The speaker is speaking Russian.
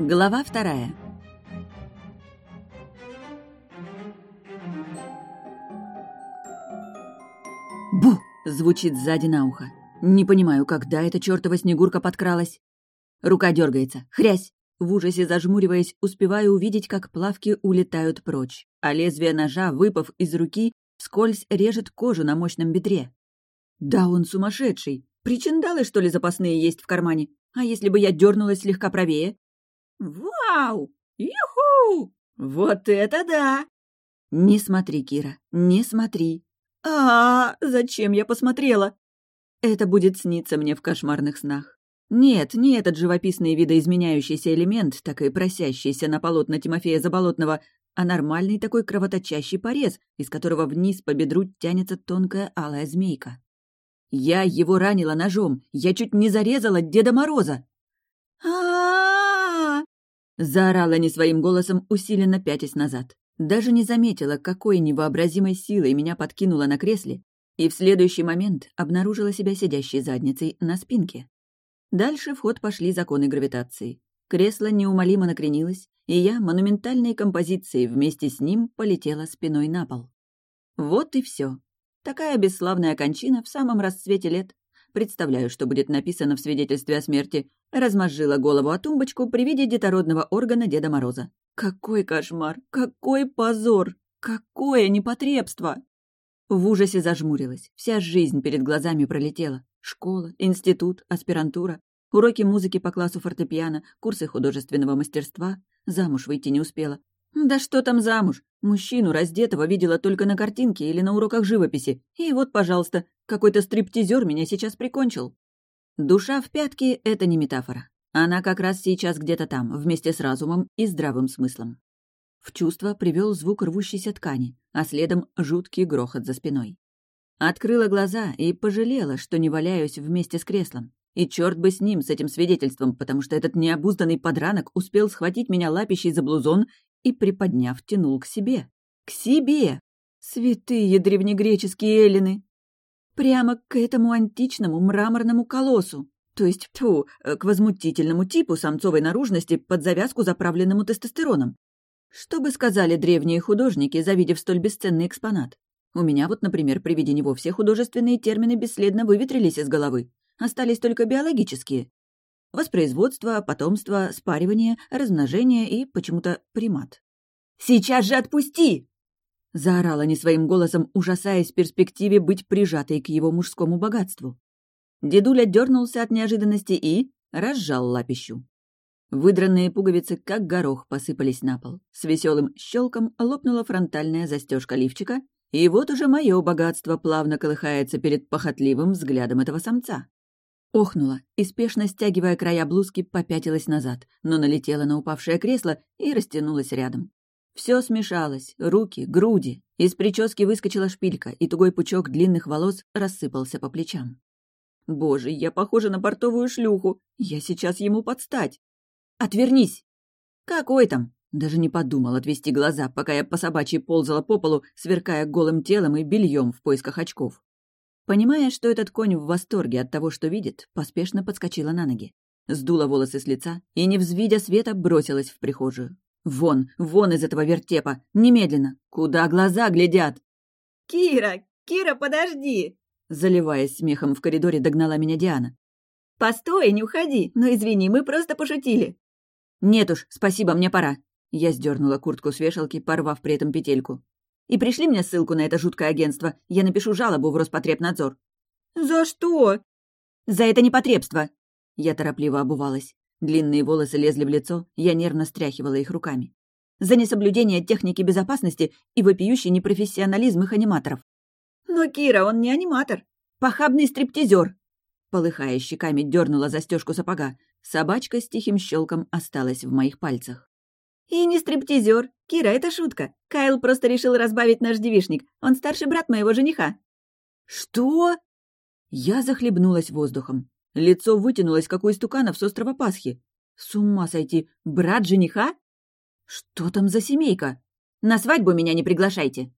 Глава вторая. «Бу!» — звучит сзади на ухо. Не понимаю, когда эта чертова снегурка подкралась. Рука дергается. Хрясь! В ужасе зажмуриваясь, успеваю увидеть, как плавки улетают прочь, а лезвие ножа, выпав из руки, вскользь режет кожу на мощном бедре. Да он сумасшедший! Причиндалы, что ли, запасные есть в кармане? А если бы я дернулась слегка правее? Вау! Юху! Вот это да! Не смотри, Кира, не смотри. А, -а, а Зачем я посмотрела? Это будет сниться мне в кошмарных снах. Нет, не этот живописный видоизменяющийся элемент, так и просящийся на полотна Тимофея Заболотного, а нормальный такой кровоточащий порез, из которого вниз по бедру тянется тонкая алая змейка. Я его ранила ножом, я чуть не зарезала Деда Мороза. а Заорала не своим голосом, усиленно пятясь назад. Даже не заметила, какой невообразимой силой меня подкинуло на кресле, и в следующий момент обнаружила себя сидящей задницей на спинке. Дальше в ход пошли законы гравитации. Кресло неумолимо накренилось, и я монументальной композицией вместе с ним полетела спиной на пол. Вот и все. Такая бесславная кончина в самом расцвете лет. Представляю, что будет написано в свидетельстве о смерти. Размозжила голову о тумбочку при виде детородного органа Деда Мороза. Какой кошмар! Какой позор! Какое непотребство! В ужасе зажмурилась. Вся жизнь перед глазами пролетела. Школа, институт, аспирантура, уроки музыки по классу фортепиано, курсы художественного мастерства. Замуж выйти не успела. Да что там замуж? Мужчину раздетого видела только на картинке или на уроках живописи. И вот, пожалуйста, какой-то стриптизер меня сейчас прикончил. Душа в пятке — это не метафора. Она как раз сейчас где-то там, вместе с разумом и здравым смыслом. В чувство привел звук рвущейся ткани, а следом жуткий грохот за спиной. Открыла глаза и пожалела, что не валяюсь вместе с креслом. И черт бы с ним, с этим свидетельством, потому что этот необузданный подранок успел схватить меня лапищей за блузон и, приподняв, тянул к себе. К себе! Святые древнегреческие эллины! Прямо к этому античному мраморному колоссу, то есть, тьфу, к возмутительному типу самцовой наружности под завязку, заправленному тестостероном. Что бы сказали древние художники, завидев столь бесценный экспонат? У меня вот, например, при виде него все художественные термины бесследно выветрились из головы. Остались только биологические. Воспроизводство, потомство, спаривание, размножение и, почему-то, примат. «Сейчас же отпусти!» Заорала не своим голосом, ужасаясь перспективе быть прижатой к его мужскому богатству. Дедуля дернулся от неожиданности и разжал лапищу. Выдранные пуговицы, как горох, посыпались на пол. С веселым щелком лопнула фронтальная застежка лифчика, и вот уже мое богатство плавно колыхается перед похотливым взглядом этого самца. Охнула и, стягивая края блузки, попятилась назад, но налетела на упавшее кресло и растянулась рядом. Все смешалось, руки, груди. Из прически выскочила шпилька, и тугой пучок длинных волос рассыпался по плечам. Боже, я похожа на портовую шлюху. Я сейчас ему подстать. «Отвернись!» «Какой там?» Даже не подумал отвести глаза, пока я по собачьей ползала по полу, сверкая голым телом и бельем в поисках очков. Понимая, что этот конь в восторге от того, что видит, поспешно подскочила на ноги. Сдула волосы с лица и, не взвидя света, бросилась в прихожую. «Вон, вон из этого вертепа! Немедленно! Куда глаза глядят?» «Кира! Кира, подожди!» Заливаясь смехом в коридоре, догнала меня Диана. «Постой, не уходи! Ну извини, мы просто пошутили!» «Нет уж, спасибо, мне пора». Я сдернула куртку с вешалки, порвав при этом петельку. «И пришли мне ссылку на это жуткое агентство. Я напишу жалобу в Роспотребнадзор». «За что?» «За это непотребство!» Я торопливо обувалась. Длинные волосы лезли в лицо, я нервно стряхивала их руками. «За несоблюдение техники безопасности и вопиющий непрофессионализм их аниматоров». «Но Кира, он не аниматор». «Похабный стриптизер!» Полыхая щеками, дернула застежку сапога. Собачка с тихим щелком осталась в моих пальцах. «И не стриптизер. Кира, это шутка. Кайл просто решил разбавить наш девишник. Он старший брат моего жениха». «Что?» Я захлебнулась воздухом. Лицо вытянулось, как у истуканов с острова Пасхи. С ума сойти! Брат жениха? Что там за семейка? На свадьбу меня не приглашайте.